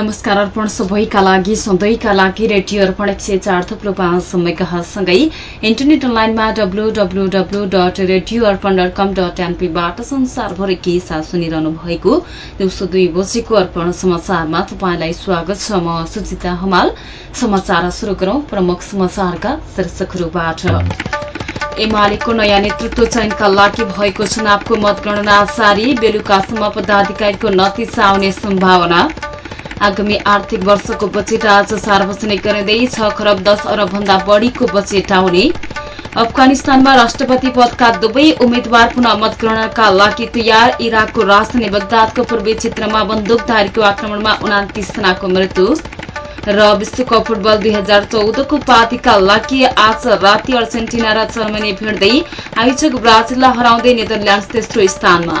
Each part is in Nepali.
नमस्कार अर्पण सबैका लागि सधैँका लागि रेडियो अर्पण एक सय चार थुप्रो पाँच समयकासँगै इन्टरनेट अनलाइनमा डब्लूडब्लूडब्लू dot radio Arpan dot com dot एनपीबाट संसारभरि के साथ सुनिरहनु भएको दिउँसो दुई बजेको अर्पण समाचारमा तपाईँलाई स्वागत छ। म सुजिता हमाल। समाचार शुरू गरौं प्रमुख समाचारका शीर्षकहरूबाट। एमालेको नयाँ नेतृत्व चयनका लागि भएको चुनावको मतगणना जारी बेलुकासम्म पदाधिकारीको नतिजा आउने सम्भावना। आगामी आर्थिक वर्षको बजेट आज सार्वजनिक गरिँदै छ खरब दश अरब भन्दा बढ़ीको बजेट आउने। अफगानिस्तानमा राष्ट्रपति पदका दुवै उम्मेद्वार पुनः मतगणनाका लागि तयार। इराकको राजधानी बगदादको पूर्वी क्षेत्रमा बन्दुकधारीको आक्रमणमा उनातिस जनाको मृत्यु। र विश्वकप फुटबल दुई हजार चौधको पार्टीका लागि आज राति अर्जेन्टिना र जर्मनी भिड्दै आयोजक ब्राजिललाई हराउँदै नेदरल्याण्ड तेस्रो स्थानमा।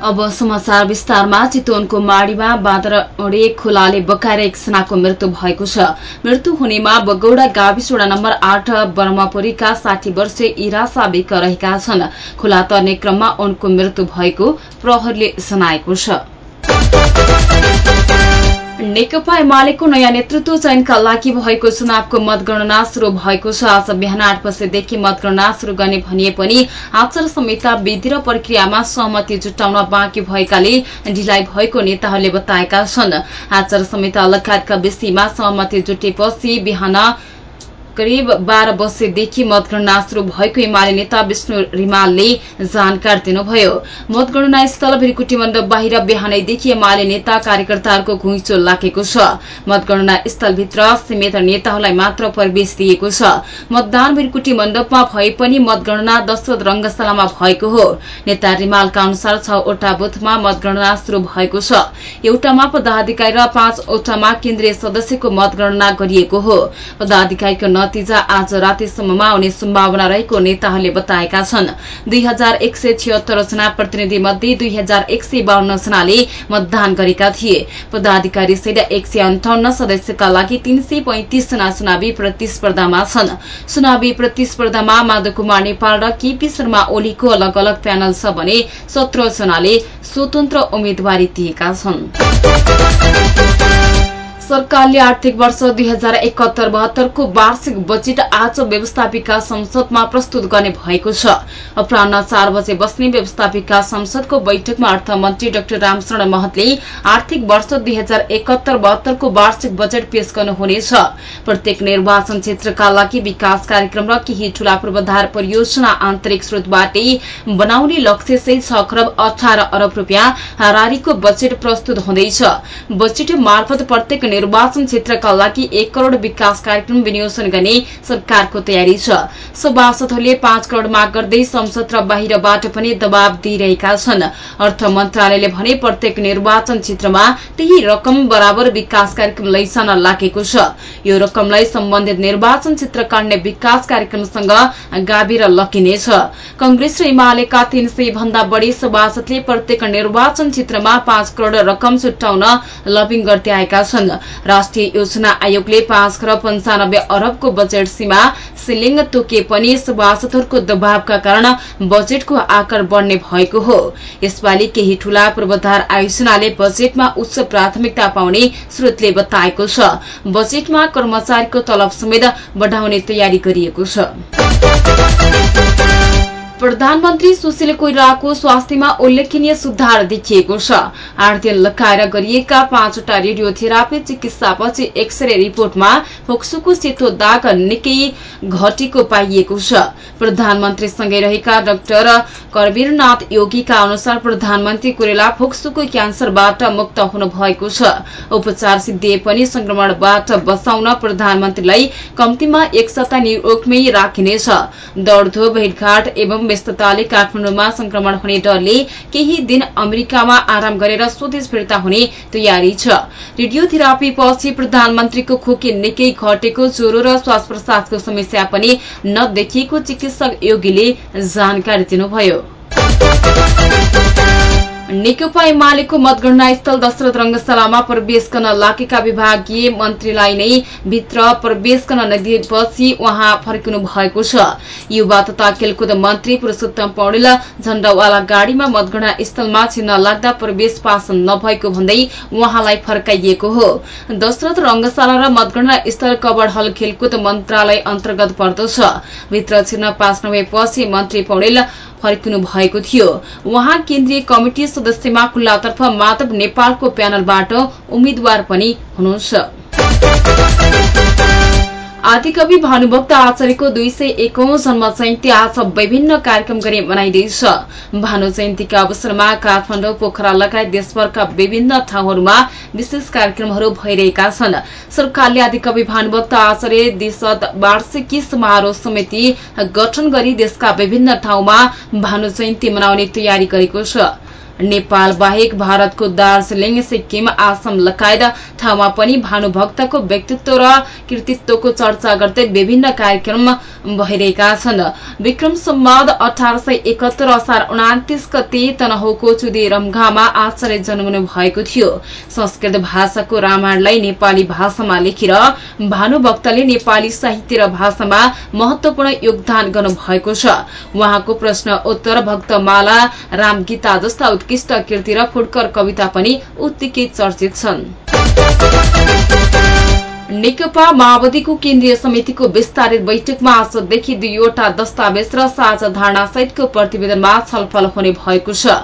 अब समाचार विस्तारमा चितवनको माडीमा बाँदर अडे खोलाले बकाएर एकजनाको मृत्यु भएको छ। मृत्यु हुनेमा बगौडा गाविस वडा नम्बर आठ ब्रह्मपुरीका साठी वर्षीय इरा साबिक रहेका छन्। खोला तर्ने क्रममा उनको मृत्यु भएको प्रहरले जनाएको छ। नेकपा एमालेको नयाँ नेतृत्व चयनका लागि भएको चुनावको मतगणना शुरू भएको छ। आज बिहान आठ बजेदेखि मतगणना शुरू गर्ने भनिए पनि आचार संहिता विधि र प्रक्रियामा सहमति जुटाउन बाँकी भएकाले ढिलाइ भएको नेताहरूले बताएका छन्। आचार संहिता लगायतका विषयमा सहमति जुटेपछि बिहान करिब बाह्र बजेदेखि मतगणना शुरू भएको एमाले नेता विष्णु रिमालले जानकारी दिनुभयो। मतगणना स्थल भिरकुटी मण्डप बाहिर बिहानैदेखि एमाले नेता कार्यकर्ताहरूको घुइँचो लागेको छ। मतगणना स्थलभित्र सीमित नेताहरूलाई मात्र प्रवेश दिएको छ। मतदान भिरकुटी मण्डपमा भए पनि मतगणना दशरथ रंगशालामा भएको हो। नेता रिमालका अनुसार छवटा बुथमा मतगणना शुरू भएको छ। एउटामा पदाधिकारी र पाँचवटामा केन्द्रीय सदस्यको मतगणना गरिएको हो। पदाधिकारीको नतिजा आज रातिसम्ममा आउने सम्भावना रहेको नेताहरूले बताएका छन्। दुई हजार एक सय छिहत्तर जना प्रतिनिधि मध्ये दुई हजार एक सय बाहन्न जनाले मतदान गरेका थिए। पदाधिकारी सहित एक सय अन्ठाउन्न सदस्यका लागि तीन सय पैंतिस जना चुनावी प्रतिस्पर्धामा छन्। चुनावी प्रतिस्पर्धामा माधव कुमार नेपाल र केपी शर्मा ओलीको अलग अलग प्यानल छ भने सत्र जनाले स्वतन्त्र उम्मेद्वारी दिएका छन्। सरकारले आर्थिक वर्ष दुई हजार एकहत्तर बहत्तरको वार्षिक बजेट आज व्यवस्थापिका संसदमा प्रस्तुत गर्ने भएको छ। अपराह चार बजे बस्ने व्यवस्थापिका संसदको बैठकमा अर्थमन्त्री डाक्टर रामशरण महतले आर्थिक वर्ष दुई हजार एकहत्तर बहत्तरको वार्षिक बजेट पेश गर्नुहुनेछ। प्रत्येक निर्वाचन क्षेत्रका लागि विकास कार्यक्रम र केही ठूला पूर्वाधार परियोजना आन्तरिक स्रोतबाटै बनाउने लक्ष्यसहित छ खरब अठार अरब रूपियाँ हारारीको बजेट प्रस्तुत हुँदैछ। बजेट मार्फत प्रत्येक निर्वाचन क्षेत्रका लागि एक करोड़ विकास कार्यक्रम विनियोजन गर्ने सरकारको तयारी छ। सभासदहरूले पाँच करोड़ माग गर्दै संसद र बाहिरबाट पनि दबाव दिइरहेका छन्। अर्थ मन्त्रालयले भने प्रत्येक निर्वाचन क्षेत्रमा त्यही रकम बराबर विकास कार्यक्रम लैजान लागेको छ। यो रकमलाई सम्बन्धित निर्वाचन क्षेत्र काट्ने विकास कार्यक्रमसँग गाभेर लगिनेछ कंग्रेस र एमालेका तीन सय भन्दा बढ़ी सभासदले प्रत्येक निर्वाचन क्षेत्रमा पाँच करोड़ रकम छुट्याउन लबिङ गर्दै आएका छन्। राष्ट्रिय योजना आयोगले पाँच खरब पञ्चानब्बे अरबको बजेट सीमा सिलिङ तोके पनि सभासदहरूको दबावका कारण बजेटको आकार बढ़ने भएको हो। यसपालि केही ठूला पूर्वाधार आयोजनाले बजेटमा उच्च प्राथमिकता पाउने स्रोतले बताएको छ। बजेटमा कर्मचारीको तलब समेत बढ़ाउने तयारी गरिएको छ। प्रधानमन्त्री सुशील कोइरालाको स्वास्थ्यमा उल्लेखनीय सुधार देखिएको छ। आठ दिन लगाएर गरिएका पाँचवटा रेडियोथेरापी चिकित्सापछि एक्सरे रिपोर्टमा फोक्सोको सेतो दाग निकै घटेको पाइएको छ। प्रधानमन्त्रीसँगै रहेका डाक्टर करवीरनाथ योगीका अनुसार प्रधानमन्त्री कोइराला फोक्सोको क्यान्सरबाट मुक्त हुनुभएको छ। उपचार सिद्धिए पनि संक्रमणबाट बचाउन प्रधानमन्त्रीलाई कम्तीमा एक सप्ताह निरोगमै राखिनेछ। दौड़धो भेटघाट एवं व्यस्तताले काठमाडौँमा संक्रमण हुने डरले केही दिन अमेरिकामा आराम गरेर स्वदेश फिर्ता हुने तयारी छ। रेडियोथेरापी पछि प्रधानमन्त्रीको खोकी निकै घटेको ज्वरो र श्वास प्रश्वासको समस्या पनि नदेखिएको चिकित्सक योगीले जानकारी दिनुभयो। नेकपा एमालेको मतगणना स्थल दशरथ रंगशालामा प्रवेश गर्न लागेका विभागीय मन्त्रीलाई नै भित्र प्रवेश गर्न नदिएपछि उहाँ फर्किनु भएको छ। युवा तथा खेलकुद मन्त्री पुरूषोत्तम पौडेल झण्डावाला गाड़ीमा मतगणना स्थलमा छिर्न लाग्दा प्रवेश पास नभएको भन्दै उहाँलाई फर्काइएको हो। दशरथ रंगशाला र मतगणना स्थल कवर हल खेलकुद मन्त्रालय अन्तर्गत पर्दछ। भित्र छिर्न पास नभएपछि मन्त्री पौडेल फर्किनु भएको थियो। उहाँ केन्द्रीय कमिटी सदस्यमा खुल्लातर्फ माधव नेपालको प्यानलबाट उम्मेद्वार पनि हुनुहुन्छ। आदिकवि भानुभक्त आचार्यको दुई सय एकौं जन्म जयन्ती आज विभिन्न कार्यक्रम गरी मनाइँदैछ। भानु जयन्तीका अवसरमा काठमाडौँ पोखरा लगायत देशभरका विभिन्न ठाउँहरूमा विशेष कार्यक्रमहरू भइरहेका छन्। सरकारले आदिकवि भानुभक्त आचार्य दिशद वार्षिकी समारोह समिति गठन गरी देशका विभिन्न ठाउँमा भानु जयन्ती मनाउने तयारी गरेको छ। नेपाल बाहेक भारतको दार्जीलिङ सिक्किम आसम लगायत ठाउँमा पनि भानुभक्तको व्यक्तित्व र कृतित्वको चर्चा गर्दै विभिन्न कार्यक्रम भइरहेका छन्। विक्रम सम्वाद अठार सय एकहत्तर असार उनातिस गते तनहुको चुदी रम्घामा आचार्य जन्मनु भएको थियो। संस्कृत भाषाको रामायणलाई नेपाली भाषामा लेखेर भानुभक्तले नेपाली साहित्य र भाषामा महत्वपूर्ण योगदान गर्नु भएको छ। उहाँको प्रश्न उत्तर भक्तमाला रामगीता जस्ता उत्कृष्ट कृति र फुटकर कविता पनि उत्तिकै चर्चित छन्। नेकपा माओवादीको केन्द्रीय समितिको विस्तारित बैठकमा आजदेखि दुईवटा दस्तावेज र साझा धारणा सहितको प्रतिवेदनमा छलफल हुने भएको छ।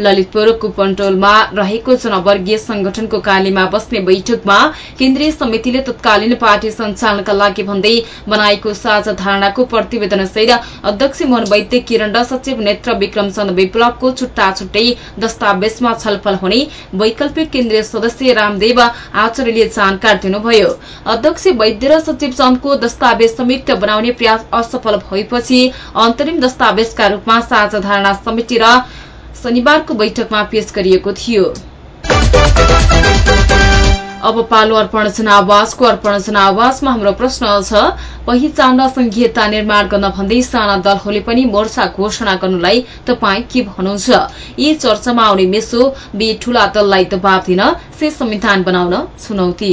ललितपुर कुपन्टोलमा रहेको जनवर्गीय संगठनको कार्यमा बस्ने बैठकमा केन्द्रीय समितिले तत्कालीन पार्टी सञ्चालनका लागि भन्दै बनाएको साझा धारणाको प्रतिवेदन सहित अध्यक्ष मोहन वैद्य किरण र सचिव नेत्र विक्रमचन्द विप्लवको छुट्टा छुट्टै दस्तावेजमा छलफल हुने वैकल्पिक केन्द्रीय सदस्य रामदेव आचार्यले जानकारी दिनुभयो। अध्यक्ष वैद्य र सचिव चन्दको दस्तावेज संयुक्त बनाउने प्रयास असफल भएपछि अन्तरिम दस्तावेजका रूपमा साझा धारणा समिति र शनिबारको बैठकमा पेश गरिएको थियो। अब पालो अर्पण जनावासको अर्पण जनावासमा हाम्रो प्रश्न छ पहिचान संघीयता निर्माण गर्न भन्दै साना दलहरूले पनि मोर्चा घोषणा गर्नुलाई तपाईँ के भन्नुहुन्छ? यी चर्चामा आउने मेसो बी ठूला दललाई दबाव दिन से संविधान बनाउन चुनौती।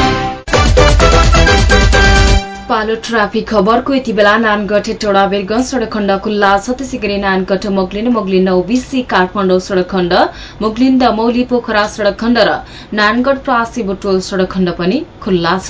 पालो ट्राफिक खबरको यति बेला नानगढ टोडा बेरगंज सड़क खण्ड खुल्ला छ त्यसै गरी नानगढ मोगलिन मोगलिन ओबिसी काठमाडौँ सड़क खण्ड मोगलिन मौली पोखरा सड़क खण्ड र नानगढ प्रासी बुटोल सड़क खण्ड पनि खुल्ला छ।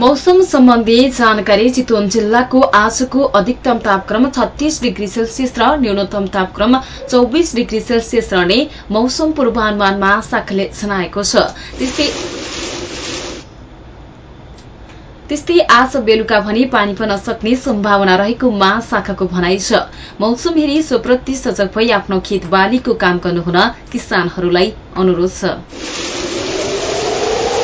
मौसम सम्बन्धी जानकारी चितवन जिल्लाको आजको अधिकतम तापक्रम छत्तीस डिग्री सेल्सियस र न्यूनतम तापक्रम चौबिस डिग्री सेल्सियस रहने मौसम पूर्वानुमान महाशाखाले जनाएको छ। त्यस्तै आज बेलुका भने पानी पर्न सक्ने सम्भावना रहेको महाशाखाको भनाइ छ। मौसम हेरी सोप्रति सजग भई आफ्नो खेत बालीको काम गर्नुहुन किसानहरूलाई अनुरोध छ।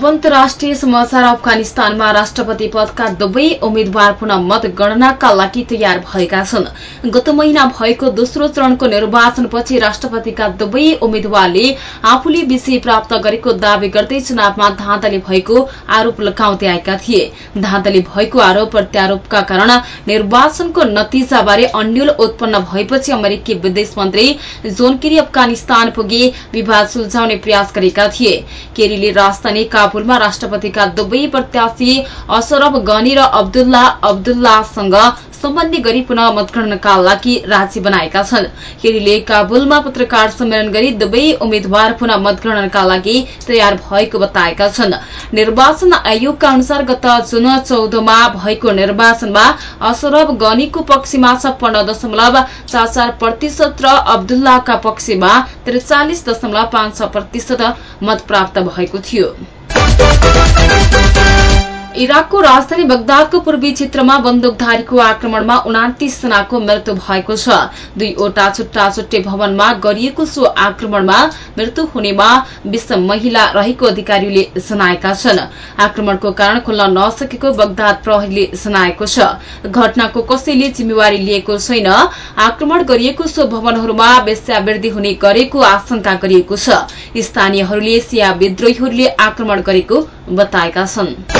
अब अन्तर्राष्ट्रिय समाचार अफगानिस्तानमा राष्ट्रपति पदका दुवै उम्मेद्वार पुनः मतगणनाका लागि तयार भएका छन्। गत महिना भएको दोस्रो चरणको निर्वाचनपछि राष्ट्रपतिका दुवै उम्मेद्वारले आफूले विजय प्राप्त गरेको दावी गर्दै चुनावमा धाँधली भएको आरोप लगाउँदै आएका थिए। धाँधली भएको आरोप प्रत्यारोपका कारण निर्वाचनको नतिजाबारे अन्यल उत्पन्न भएपछि अमेरिकी विदेश मन्त्री जोन केरी अफगानिस्तान पुगे विवाद सुल्झाउने प्रयास गरेका थिए। केरीले राजधानी काबुलमा राष्ट्रपतिका दुवै प्रत्याशी अशरफ गनी र अब्दुल्ला अब्दुल्लासँग सम्बन्धी गरी पुनः मतगणनाका लागि राज्य बनाएका छन्। केरीले काबुलमा पत्रकार सम्मेलन गरी दुवै उम्मेद्वार पुनः मतगणनाका लागि तयार भएको बताएका छन्। निर्वाचन आयोगका अनुसार गत जुन चौधमा भएको निर्वाचनमा अशरफ गनीको पक्षमा छप्पन्न दशमलव चार चार प्रतिशत र अब्दुल्लाका पक्षमा त्रिचालिस दशमलव पाँच छ प्रतिशत मत प्राप्त भएको थियो।「からだダンダンダン」इराकको राजधानी बगदादको पूर्वी क्षेत्रमा बन्दुकधारीको आक्रमणमा उनातिस जनाको मृत्यु भएको छ। दुईवटा छुट्टा छुट्टै भवनमा गरिएको सो आक्रमणमा मृत्यु हुनेमा बीस महिला रहेको अधिकारीले जनाएका छन्। आक्रमणको कारण खुल्न नसकेको बगदाद प्रहरीले जनाएको छ। घटनाको कसैले जिम्मेवारी लिएको छैन। आक्रमण गरिएको सो भवनहरूमा वेश्यावृद्धि हुने गरेको आशंका गरिएको छ। स्थानीयहरूले सिया विद्रोहीहरूले आक्रमण गरेको बताएका छन्।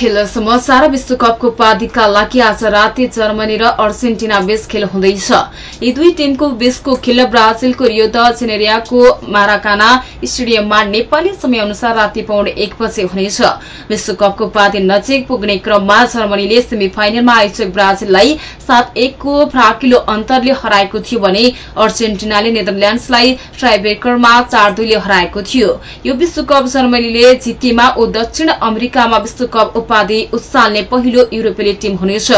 खेल समाचार विश्वकपको उपाधिका लागि आज राति जर्मनी र अर्जेन्टिना बीच खेल हुँदैछ। यी दुई टीमको बीचको खेल ब्राजिलको रियो द जेनेरियाको माराकाना स्टेडियममा नेपाली समय अनुसार राति पाउने एक बजे हुनेछ। विश्वकपको उपाधि नजिक पुग्ने क्रममा जर्मनीले सेमी फाइनलमा आयोजक ब्राजिललाई सात एकको फ्राकिलो अन्तरले हराएको थियो भने अर्जेन्टिनाले नेदरल्याण्डसलाई ट्राइब्रेकरमा चार दुईले हराएको थियो। यो विश्वकप जर्मनीले जितेमा ओ दक्षिण अमेरिकामा विश्वकप उपाधि उचाल्ने पहिलो युरोपेली टीम हुनेछ।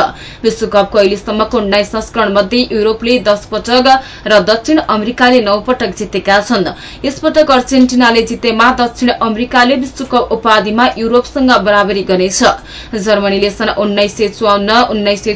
विश्वकपको अहिलेसम्मको उन्नाइस संस्करण मध्ये युरोपले दश पटक र दक्षिण अमेरिकाले नौ पटक जितेका छन्। यसपटक अर्जेन्टिनाले जितेमा दक्षिण अमेरिकाले विश्वकप उपाधिमा युरोपसँग बराबरी गर्नेछ जर्मनीले सन् उन्नाइस सय चौवन्न उन्नाइस सय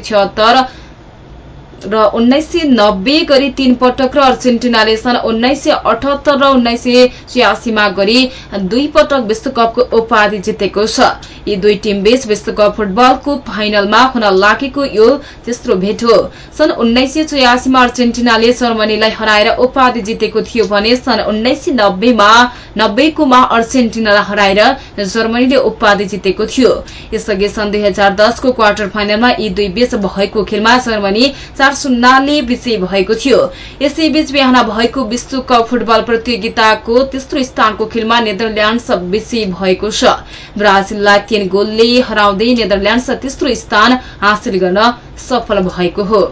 र उन्नाइस सय नब्बे गरी तीन पटक र अर्जेन्टिनाले सन् उन्नाइस सय अठहत्तर र उन्नाइस सय गरी दुई पटक विश्वकपको उपाधि जितेको छ। यी दुई टीम बीच विश्वकप फुटबलको फाइनलमा हुन लागेको यो तेस्रो भेट हो। सन् उन्नाइस सय छयासीमा अर्जेन्टिनाले जर्मनीलाई हराएर उपाधि जितेको थियो भने सन् उन्नाइस सय नब्बेमा नब्बेकोमा अर्जेन्टिनालाई हराएर जर्मनीले उपाधि जितेको थियो। यसअघि सन् दुई हजार दसको क्वार्टर फाइनलमा यी दुई बीच भएको खेलमा जर्मनी चार शून्यले विजयी भएको थियो। यसैबीच बिहान भएको विश्वकप फुटबल प्रतियोगिताको तेस्रो स्थानको खेलमा नेदरल्याण्ड्स विजयी भएको छ। ब्राजिललाई तीन गोलले हराउँदै नेदरल्याण्ड्स तेस्रो स्थान हासिल गर्न सफल भएको हो।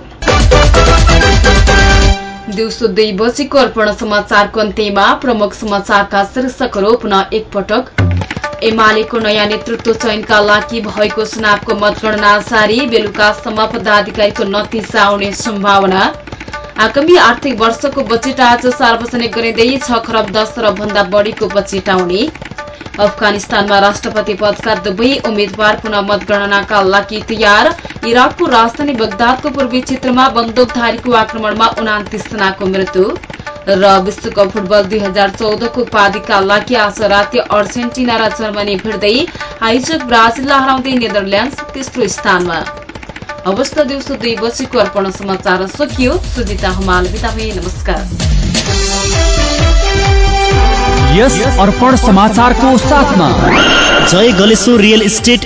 दिउँसो दुई बजेको अर्पण समाचारको अन्त्यमा प्रमुख समाचारका शीर्षकहरू पुनः एकपटक एमालेको नयाँ नेतृत्व चयनका लागि भएको चुनावको मतगणना जारी। बेलुकासम्म पदाधिकारीको नतिजा आउने सम्भावना। आगामी आर्थिक वर्षको बजेट आज सार्वजनिक गरिँदै छ खरब दस अरब भन्दा बढ़ीको बजेट आउने। अफगानिस्तानमा राष्ट्रपति पदका दुवै उम्मेद्वार पुनः मतगणनाका लागि तयार। इराकको राजधानी बगदादको पूर्वी क्षेत्रमा बन्दुकधारीको आक्रमणमा उनातिस जनाको मृत्यु। र विश्वकप फुटबल दुई हजार चौधको उपाधिका लागि आज राति अर्जेन्टिना र जर्मनी भिड्दै आयोजक ब्राजिललाई हराउँदै नेदरल्याण्ड तेस्रो स्थानमा। अवस्था दिउँसो दुई बजीको अर्पण समाचार सकियो सुजिता हमाल। बिता नमस्कार। यस अर्पण समाचारको साथमा जय गलेश्वर रियल इस्टेट